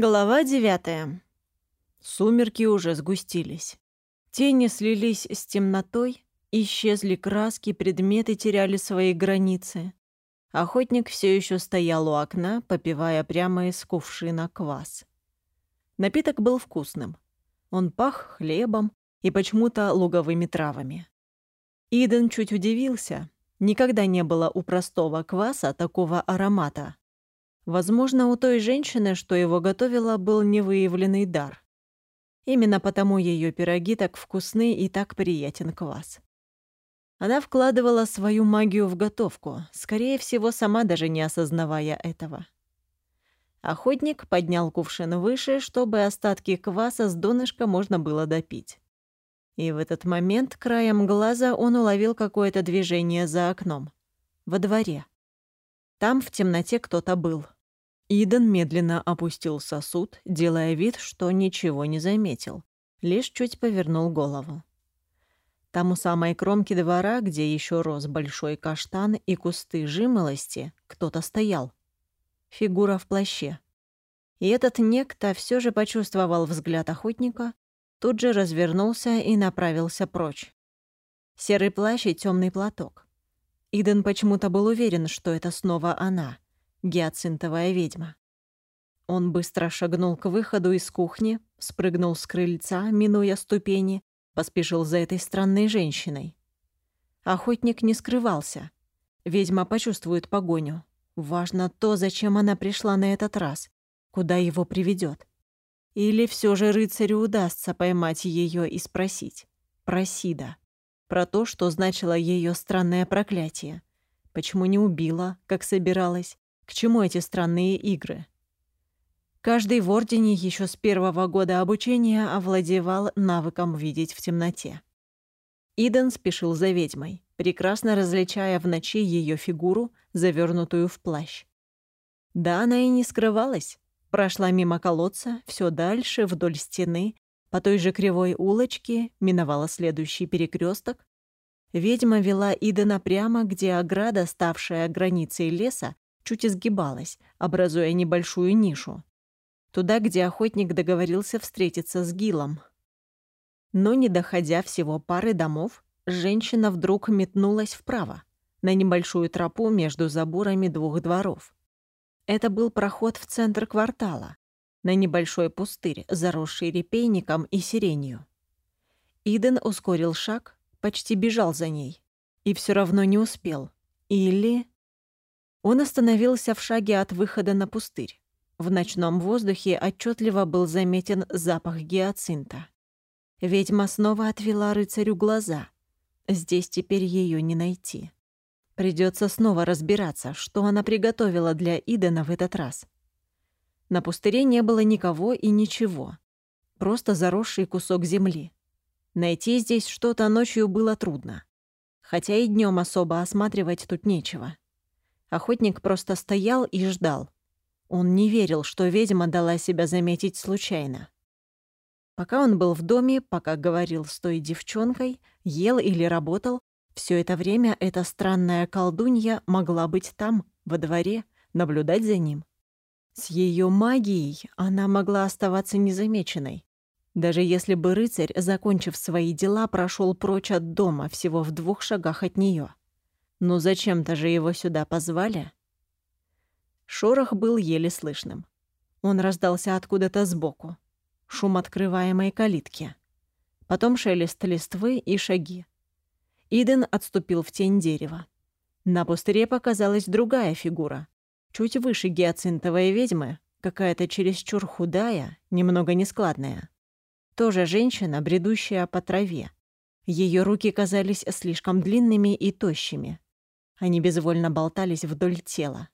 Глава девятая. Сумерки уже сгустились. Тени слились с темнотой, исчезли краски, предметы теряли свои границы. Охотник все еще стоял у окна, попивая прямо из кувшина квас. Напиток был вкусным. Он пах хлебом и почему-то луговыми травами. Иден чуть удивился. Никогда не было у простого кваса такого аромата. Возможно, у той женщины, что его готовила, был невыявленный дар. Именно потому ее пироги так вкусны и так приятен квас. Она вкладывала свою магию в готовку, скорее всего, сама даже не осознавая этого. Охотник поднял кувшин выше, чтобы остатки кваса с донышка можно было допить. И в этот момент краем глаза он уловил какое-то движение за окном. Во дворе. Там в темноте кто-то был. Иден медленно опустил сосуд, делая вид, что ничего не заметил, лишь чуть повернул голову. Там у самой кромки двора, где еще рос большой каштан и кусты жимолости, кто-то стоял. Фигура в плаще. И этот некто все же почувствовал взгляд охотника, тут же развернулся и направился прочь. Серый плащ и темный платок. Иден почему-то был уверен, что это снова она — гиацинтовая ведьма. Он быстро шагнул к выходу из кухни, спрыгнул с крыльца, минуя ступени, поспешил за этой странной женщиной. Охотник не скрывался. Ведьма почувствует погоню. Важно то, зачем она пришла на этот раз, куда его приведет. Или все же рыцарю удастся поймать ее и спросить. Про Сида. Про то, что значило ее странное проклятие. Почему не убила, как собиралась? К чему эти странные игры? Каждый в Ордене еще с первого года обучения овладевал навыком видеть в темноте. Иден спешил за ведьмой, прекрасно различая в ночи ее фигуру, завернутую в плащ. Да, она и не скрывалась. Прошла мимо колодца, все дальше, вдоль стены, по той же кривой улочке, миновала следующий перекресток. Ведьма вела Идена прямо, где ограда, ставшая границей леса, чуть изгибалась, образуя небольшую нишу. Туда, где охотник договорился встретиться с Гилом. Но, не доходя всего пары домов, женщина вдруг метнулась вправо, на небольшую тропу между заборами двух дворов. Это был проход в центр квартала, на небольшой пустырь, заросший репейником и сиренью. Иден ускорил шаг, почти бежал за ней. И все равно не успел. Или... Он остановился в шаге от выхода на пустырь. В ночном воздухе отчетливо был заметен запах гиацинта. Ведьма снова отвела рыцарю глаза. Здесь теперь ее не найти. Придется снова разбираться, что она приготовила для Идена в этот раз. На пустыре не было никого и ничего. Просто заросший кусок земли. Найти здесь что-то ночью было трудно. Хотя и днем особо осматривать тут нечего. Охотник просто стоял и ждал. Он не верил, что ведьма дала себя заметить случайно. Пока он был в доме, пока говорил с той девчонкой, ел или работал, все это время эта странная колдунья могла быть там, во дворе, наблюдать за ним. С ее магией она могла оставаться незамеченной. Даже если бы рыцарь, закончив свои дела, прошел прочь от дома всего в двух шагах от нее. Но зачем-то же его сюда позвали. Шорох был еле слышным. Он раздался откуда-то сбоку. Шум открываемой калитки. Потом шелест листвы и шаги. Иден отступил в тень дерева. На пустыре показалась другая фигура. Чуть выше гиацинтовой ведьмы, какая-то чересчур худая, немного нескладная. Тоже женщина, бредущая по траве. Ее руки казались слишком длинными и тощими. Они безвольно болтались вдоль тела.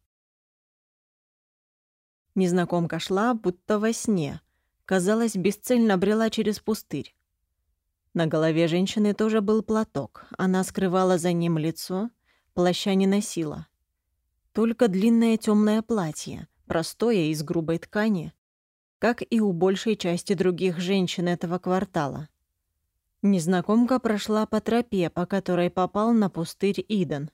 Незнакомка шла, будто во сне. Казалось, бесцельно брела через пустырь. На голове женщины тоже был платок. Она скрывала за ним лицо, плаща не носила. Только длинное темное платье, простое из грубой ткани, как и у большей части других женщин этого квартала. Незнакомка прошла по тропе, по которой попал на пустырь Иден.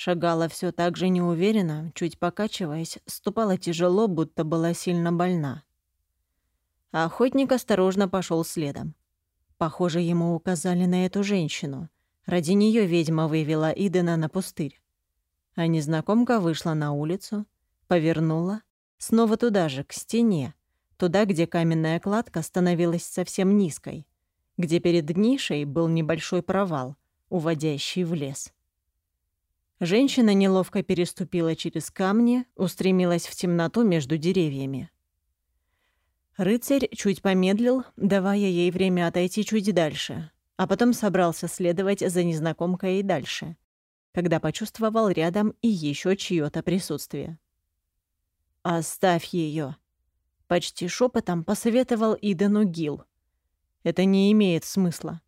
Шагала все так же неуверенно, чуть покачиваясь, ступала тяжело, будто была сильно больна. а охотник осторожно пошел следом. Похоже, ему указали на эту женщину. Ради нее ведьма вывела Идена на пустырь. А незнакомка вышла на улицу, повернула, снова туда же, к стене, туда, где каменная кладка становилась совсем низкой, где перед нишей был небольшой провал, уводящий в лес. Женщина неловко переступила через камни, устремилась в темноту между деревьями. Рыцарь чуть помедлил, давая ей время отойти чуть дальше, а потом собрался следовать за незнакомкой и дальше, когда почувствовал рядом и еще чьё-то присутствие. «Оставь ее, почти шепотом посоветовал Идену Гил. «Это не имеет смысла».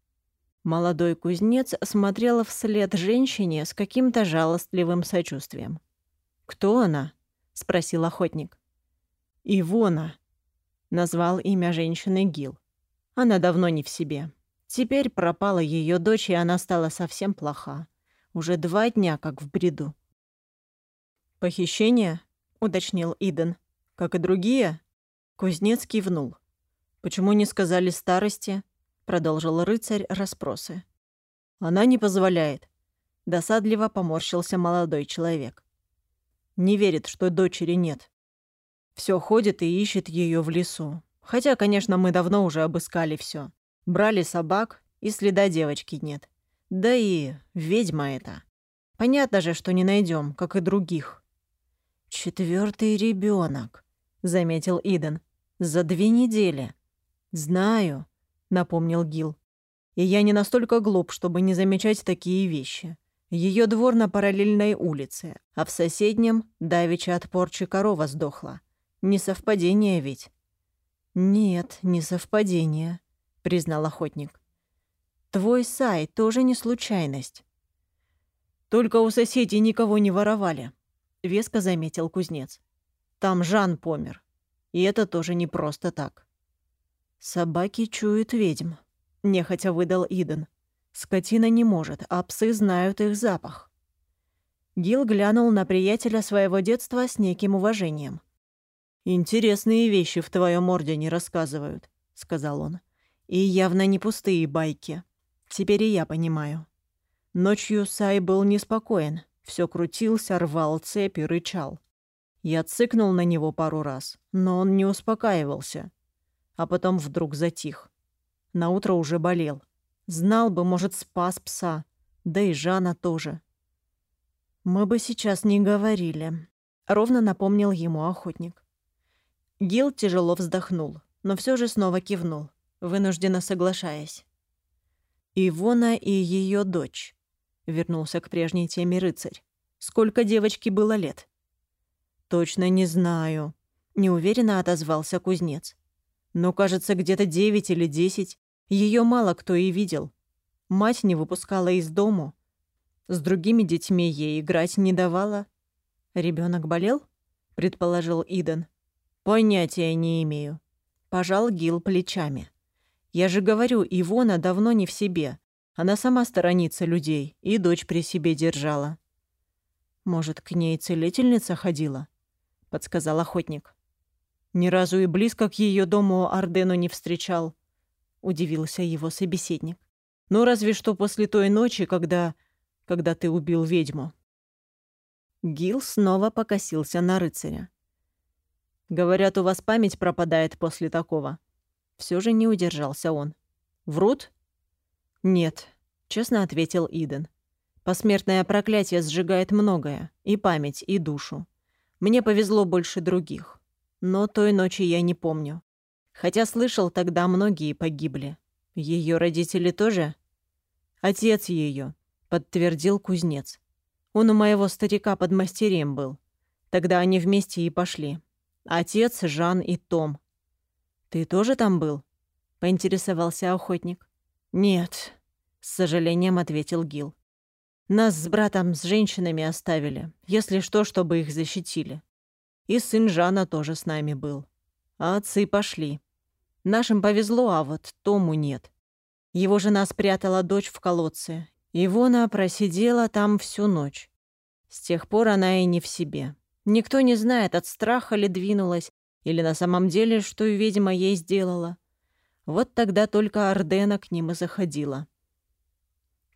Молодой кузнец смотрел вслед женщине с каким-то жалостливым сочувствием. «Кто она?» — спросил охотник. «Ивона», — назвал имя женщины Гил. «Она давно не в себе. Теперь пропала ее дочь, и она стала совсем плоха. Уже два дня как в бреду». «Похищение?» — уточнил Иден. «Как и другие?» Кузнец кивнул. «Почему не сказали старости?» Продолжил рыцарь расспросы. Она не позволяет. Досадливо поморщился молодой человек. Не верит, что дочери нет. Все ходит и ищет ее в лесу. Хотя, конечно, мы давно уже обыскали все. Брали собак, и следа девочки нет. Да и ведьма это. Понятно же, что не найдем, как и других. Четвертый ребенок, заметил Иден. За две недели. Знаю, напомнил Гил. И я не настолько глуп, чтобы не замечать такие вещи. Ее двор на параллельной улице, а в соседнем давеча от порчи корова сдохла. Не совпадение ведь? Нет, не совпадение, признал охотник. Твой сай тоже не случайность. Только у соседей никого не воровали, веско заметил кузнец. Там Жан помер. И это тоже не просто так. «Собаки чуют ведьм», — нехотя выдал Иден. «Скотина не может, а псы знают их запах». Гил глянул на приятеля своего детства с неким уважением. «Интересные вещи в твоем ордене рассказывают», — сказал он. «И явно не пустые байки. Теперь и я понимаю». Ночью Сай был неспокоен, все крутился, рвал цепи, рычал. Я цыкнул на него пару раз, но он не успокаивался а потом вдруг затих. На утро уже болел. Знал бы, может, спас пса. Да и Жана тоже. «Мы бы сейчас не говорили», — ровно напомнил ему охотник. Гил тяжело вздохнул, но все же снова кивнул, вынужденно соглашаясь. «Ивона и ее дочь», — вернулся к прежней теме рыцарь. «Сколько девочке было лет?» «Точно не знаю», — неуверенно отозвался кузнец. Но, кажется, где-то девять или десять. Ее мало кто и видел. Мать не выпускала из дому. С другими детьми ей играть не давала. Ребенок болел? предположил Иден. Понятия не имею. Пожал Гил плечами. Я же говорю, Ивона давно не в себе. Она сама сторонится людей и дочь при себе держала. Может, к ней целительница ходила? подсказал охотник. Ни разу и близко к ее дому Ардену не встречал, удивился его собеседник. Ну разве что после той ночи, когда когда ты убил ведьму. Гил снова покосился на рыцаря. Говорят, у вас память пропадает после такого. Все же не удержался он. Врут? Нет, честно ответил Иден. Посмертное проклятие сжигает многое, и память, и душу. Мне повезло больше других. Но той ночи я не помню. Хотя слышал, тогда многие погибли. Ее родители тоже? Отец ее, подтвердил кузнец. Он у моего старика под мастерием был. Тогда они вместе и пошли. Отец, Жан и Том. Ты тоже там был? Поинтересовался охотник. Нет, с сожалением ответил Гил. Нас с братом с женщинами оставили, если что, чтобы их защитили. И сын Жана тоже с нами был. А отцы пошли. Нашим повезло, а вот Тому нет. Его жена спрятала дочь в колодце. Ивона просидела там всю ночь. С тех пор она и не в себе. Никто не знает, от страха ли двинулась, Или на самом деле, что ведьма ей сделала? Вот тогда только Ордена к ним и заходила.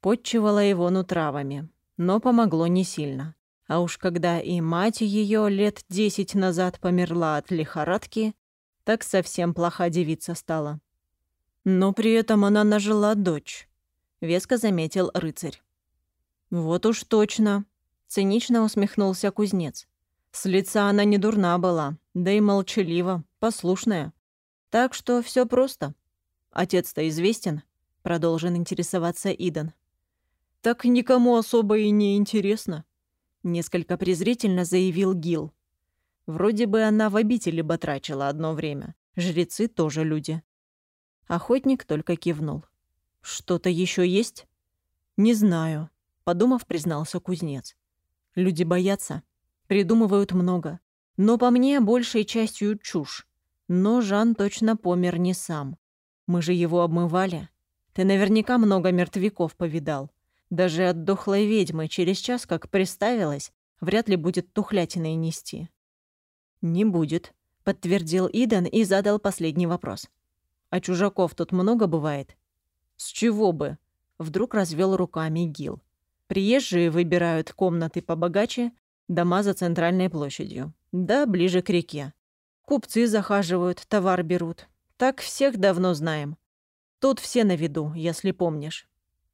Подчивала его нутравами, но помогло не сильно. А уж когда и мать ее лет десять назад померла от лихорадки, так совсем плоха девица стала. Но при этом она нажила дочь, веско заметил рыцарь. Вот уж точно, цинично усмехнулся кузнец. С лица она не дурна была, да и молчалива, послушная. Так что все просто. Отец-то известен, продолжен интересоваться Идан. Так никому особо и не интересно, несколько презрительно заявил Гил. Вроде бы она в обители батрачила одно время. Жрецы тоже люди. Охотник только кивнул. «Что-то еще есть?» «Не знаю», — подумав, признался кузнец. «Люди боятся. Придумывают много. Но по мне, большей частью чушь. Но Жан точно помер не сам. Мы же его обмывали. Ты наверняка много мертвяков повидал. Даже от дохлой ведьмы через час, как приставилась, вряд ли будет тухлятиной нести. «Не будет», — подтвердил Иден и задал последний вопрос. «А чужаков тут много бывает?» «С чего бы?» — вдруг развел руками Гил. «Приезжие выбирают комнаты побогаче, дома за центральной площадью. Да, ближе к реке. Купцы захаживают, товар берут. Так всех давно знаем. Тут все на виду, если помнишь».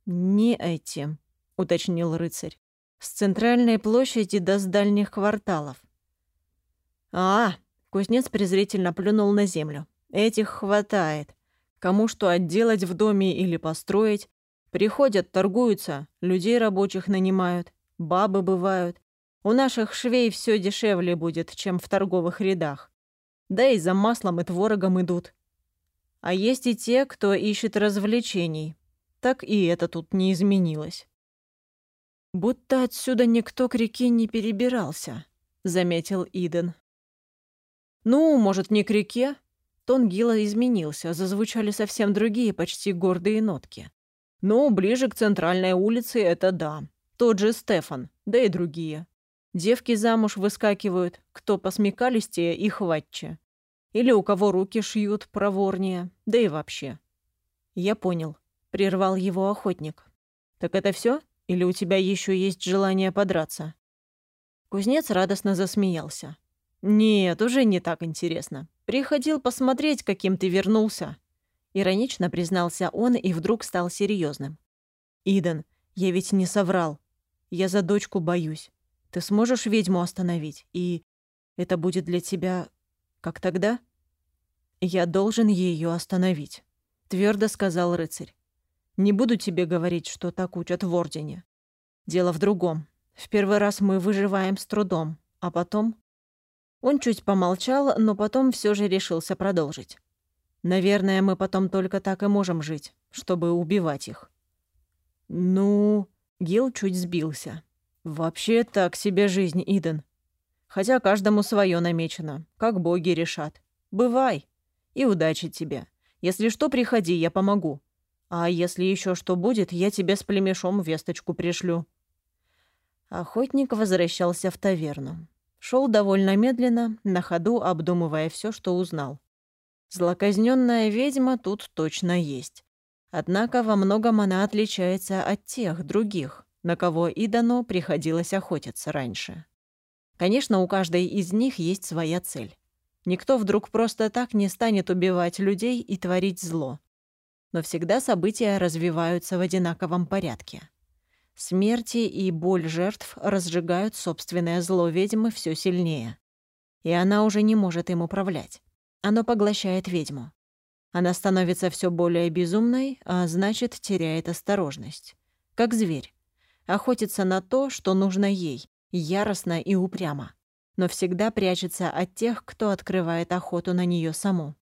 «Не эти», — уточнил рыцарь. «С центральной площади до с дальних кварталов. «А!» — кузнец презрительно плюнул на землю. «Этих хватает. Кому что отделать в доме или построить. Приходят, торгуются, людей рабочих нанимают, бабы бывают. У наших швей все дешевле будет, чем в торговых рядах. Да и за маслом и творогом идут. А есть и те, кто ищет развлечений. Так и это тут не изменилось. «Будто отсюда никто к реке не перебирался», — заметил Иден. «Ну, может, не к реке?» Тон Гила изменился, зазвучали совсем другие, почти гордые нотки. «Ну, ближе к центральной улице это да. Тот же Стефан, да и другие. Девки замуж выскакивают, кто посмекалистее и хватче. Или у кого руки шьют проворнее, да и вообще». «Я понял», — прервал его охотник. «Так это все? Или у тебя еще есть желание подраться?» Кузнец радостно засмеялся. «Нет, уже не так интересно. Приходил посмотреть, каким ты вернулся». Иронично признался он и вдруг стал серьезным. «Идан, я ведь не соврал. Я за дочку боюсь. Ты сможешь ведьму остановить? И это будет для тебя... как тогда?» «Я должен ее остановить», — твердо сказал рыцарь. «Не буду тебе говорить, что так учат в Ордене. Дело в другом. В первый раз мы выживаем с трудом, а потом он чуть помолчал, но потом все же решился продолжить. «Наверное, мы потом только так и можем жить, чтобы убивать их». «Ну...» — Гил чуть сбился. «Вообще так себе жизнь, Иден. Хотя каждому свое намечено, как боги решат. Бывай. И удачи тебе. Если что, приходи, я помогу. А если еще что будет, я тебе с племешом весточку пришлю». Охотник возвращался в таверну. Шел довольно медленно, на ходу обдумывая все, что узнал. Злоказненная ведьма тут точно есть. Однако во многом она отличается от тех других, на кого и дано приходилось охотиться раньше. Конечно, у каждой из них есть своя цель. Никто вдруг просто так не станет убивать людей и творить зло. Но всегда события развиваются в одинаковом порядке. Смерти и боль жертв разжигают собственное зло ведьмы все сильнее. И она уже не может им управлять. Оно поглощает ведьму. Она становится все более безумной, а значит, теряет осторожность. Как зверь. Охотится на то, что нужно ей, яростно и упрямо. Но всегда прячется от тех, кто открывает охоту на нее саму.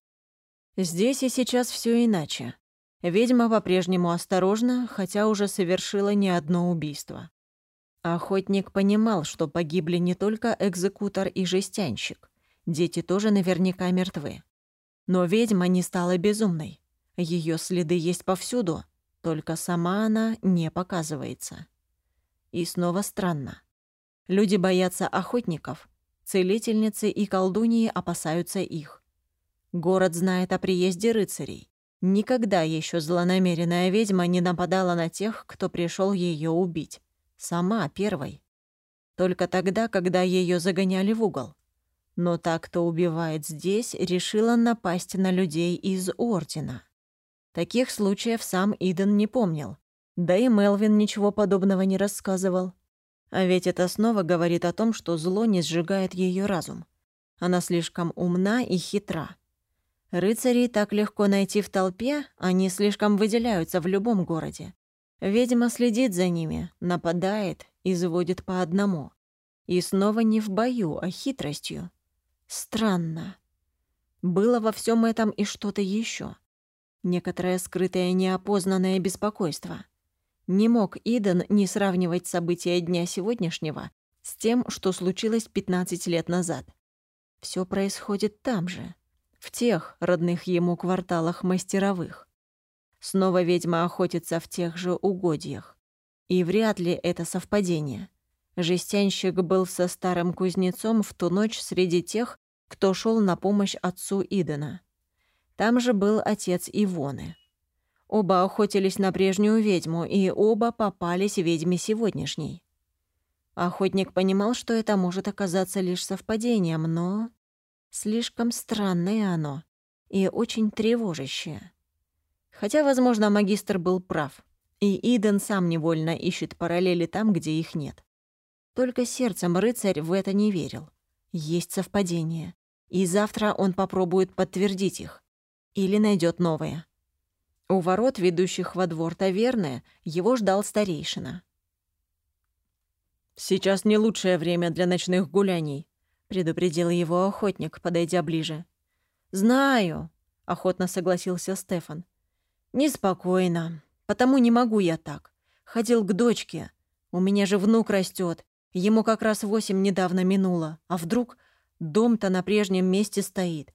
Здесь и сейчас все иначе. Ведьма по-прежнему осторожна, хотя уже совершила не одно убийство. Охотник понимал, что погибли не только экзекутор и жестянщик. Дети тоже наверняка мертвы. Но ведьма не стала безумной. Ее следы есть повсюду, только сама она не показывается. И снова странно. Люди боятся охотников, Целительницы и колдуньи опасаются их. Город знает о приезде рыцарей. Никогда еще злонамеренная ведьма не нападала на тех, кто пришел ее убить. Сама первой. Только тогда, когда ее загоняли в угол. Но та, кто убивает здесь, решила напасть на людей из Ордена. Таких случаев сам Иден не помнил. Да и Мелвин ничего подобного не рассказывал. А ведь это снова говорит о том, что зло не сжигает ее разум. Она слишком умна и хитра. Рыцарей так легко найти в толпе, они слишком выделяются в любом городе. Ведьма следит за ними, нападает и заводит по одному. И снова не в бою, а хитростью. Странно. Было во всем этом и что-то еще. Некоторое скрытое неопознанное беспокойство. Не мог Иден не сравнивать события дня сегодняшнего с тем, что случилось 15 лет назад. Все происходит там же, в тех родных ему кварталах мастеровых. Снова ведьма охотится в тех же угодьях. И вряд ли это совпадение. Жестянщик был со старым кузнецом в ту ночь среди тех, кто шел на помощь отцу Идена. Там же был отец Ивоны. Оба охотились на прежнюю ведьму, и оба попались ведьме сегодняшней. Охотник понимал, что это может оказаться лишь совпадением, но... Слишком странное оно и очень тревожащее. Хотя, возможно, магистр был прав, и Иден сам невольно ищет параллели там, где их нет. Только сердцем рыцарь в это не верил. Есть совпадение, и завтра он попробует подтвердить их. Или найдет новое. У ворот, ведущих во двор таверны, его ждал старейшина. «Сейчас не лучшее время для ночных гуляний», — предупредил его охотник, подойдя ближе. «Знаю», — охотно согласился Стефан. «Неспокойно, потому не могу я так. Ходил к дочке. У меня же внук растет. Ему как раз восемь недавно минуло. А вдруг дом-то на прежнем месте стоит?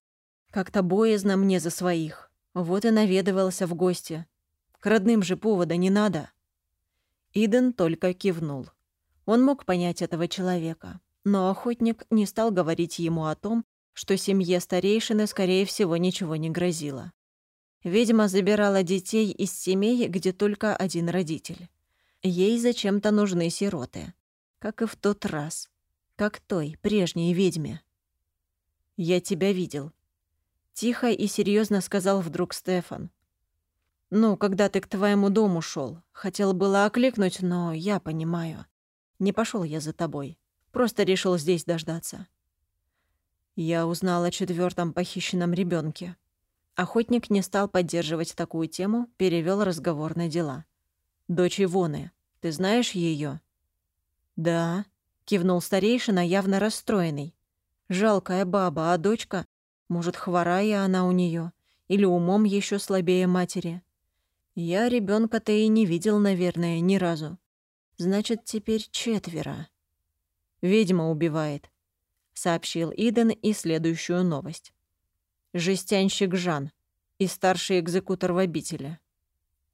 Как-то боязно мне за своих. Вот и наведывался в гости. К родным же повода не надо. Иден только кивнул. Он мог понять этого человека, но охотник не стал говорить ему о том, что семье старейшины, скорее всего, ничего не грозило. Ведьма забирала детей из семей, где только один родитель. Ей зачем-то нужны сироты. Как и в тот раз. Как той, прежней ведьме. «Я тебя видел», Тихо и серьезно сказал вдруг Стефан. «Ну, когда ты к твоему дому шел, Хотел было окликнуть, но я понимаю. Не пошел я за тобой. Просто решил здесь дождаться». Я узнал о четвертом похищенном ребенке. Охотник не стал поддерживать такую тему, перевел разговор на дела. «Дочь Ивоны. Ты знаешь ее? «Да», — кивнул старейшина, явно расстроенный. «Жалкая баба, а дочка может, хворая она у нее, или умом еще слабее матери. Я ребенка то и не видел, наверное, ни разу. Значит, теперь четверо. Ведьма убивает, сообщил Иден и следующую новость. Жестянщик Жан и старший экзекутор в обители.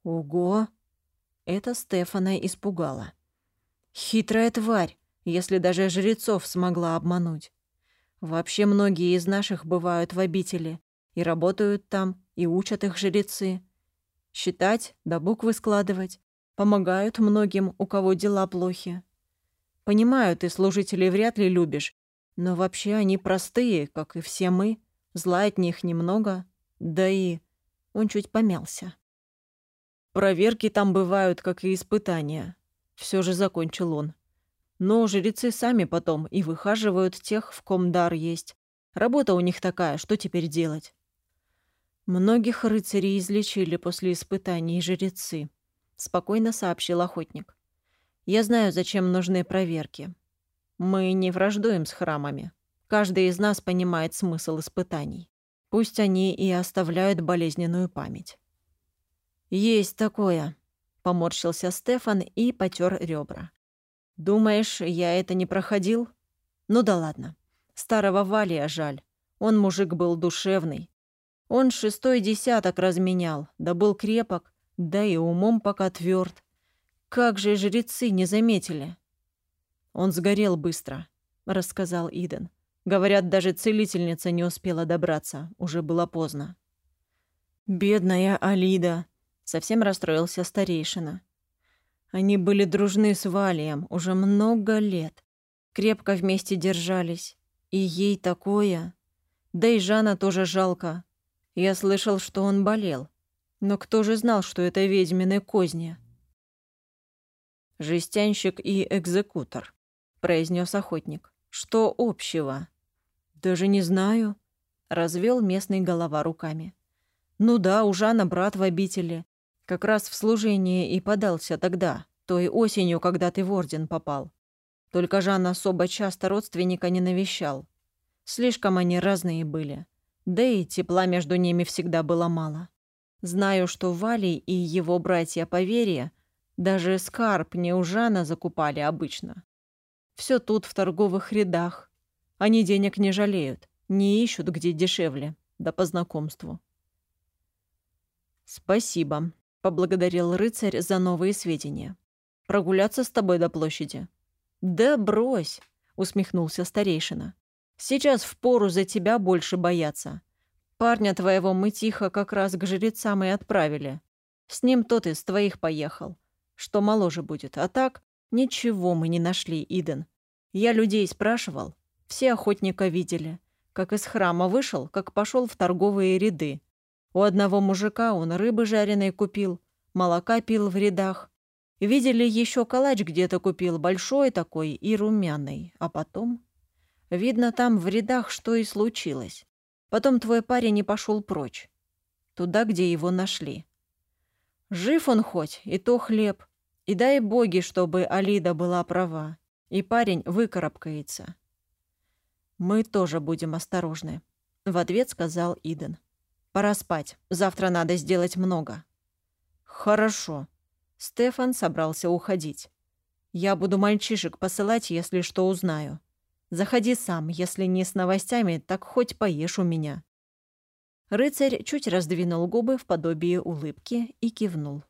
Ого! Это Стефана испугало. Хитрая тварь, если даже жрецов смогла обмануть. Вообще многие из наших бывают в обители. И работают там, и учат их жрецы. Считать, да буквы складывать. Помогают многим, у кого дела плохи. Понимаю, ты служителей вряд ли любишь, но вообще они простые, как и все мы. Зла от них немного. Да и... Он чуть помялся. Проверки там бывают, как и испытания. Все же закончил он. Но жрецы сами потом и выхаживают тех, в ком дар есть. Работа у них такая, что теперь делать? Многих рыцарей излечили после испытаний жрецы, спокойно сообщил охотник. Я знаю, зачем нужны проверки. Мы не враждуем с храмами. Каждый из нас понимает смысл испытаний. Пусть они и оставляют болезненную память. «Есть такое», — поморщился Стефан и потер ребра. Думаешь, я это не проходил? Ну да ладно. Старого Валия жаль. Он мужик был душевный. Он шестой десяток разменял, да был крепок, да и умом пока тверд. Как же жрецы не заметили? Он сгорел быстро, рассказал Иден. Говорят, даже целительница не успела добраться, уже было поздно. «Бедная Алида!» — совсем расстроился старейшина. Они были дружны с Валием уже много лет. Крепко вместе держались. И ей такое. Да и Жана тоже жалко. Я слышал, что он болел. Но кто же знал, что это ведьмины козни? «Жестянщик и экзекутор», — произнес охотник. «Что общего?» «Даже не знаю», — развел местный голова руками. «Ну да, у Жана брат в обители. Как раз в служение и подался тогда, той осенью, когда ты в орден попал. Только Жан особо часто родственника не навещал. Слишком они разные были. Да и тепла между ними всегда было мало. Знаю, что Валий и его братья по вере даже скарб не у Жана закупали обычно. Все тут в торговых рядах. Они денег не жалеют, не ищут, где дешевле, да по знакомству. «Спасибо», — поблагодарил рыцарь за новые сведения. «Прогуляться с тобой до площади?» «Да брось», — усмехнулся старейшина. «Сейчас впору за тебя больше бояться. Парня твоего мы тихо как раз к жрецам и отправили. С ним тот из твоих поехал, что моложе будет. А так, ничего мы не нашли, Иден. Я людей спрашивал, все охотника видели. Как из храма вышел, как пошел в торговые ряды. У одного мужика он рыбы жареной купил, молока пил в рядах. Видели, еще калач где-то купил, большой такой и румяный. А потом... Видно, там в рядах что и случилось. Потом твой парень не пошел прочь. Туда, где его нашли. Жив он хоть, и то хлеб. И дай боги, чтобы Алида была права. И парень выкарабкается. Мы тоже будем осторожны. В ответ сказал Иден. Пора спать. Завтра надо сделать много. Хорошо. Стефан собрался уходить. Я буду мальчишек посылать, если что узнаю. Заходи сам, если не с новостями, так хоть поешь у меня». Рыцарь чуть раздвинул губы в подобие улыбки и кивнул.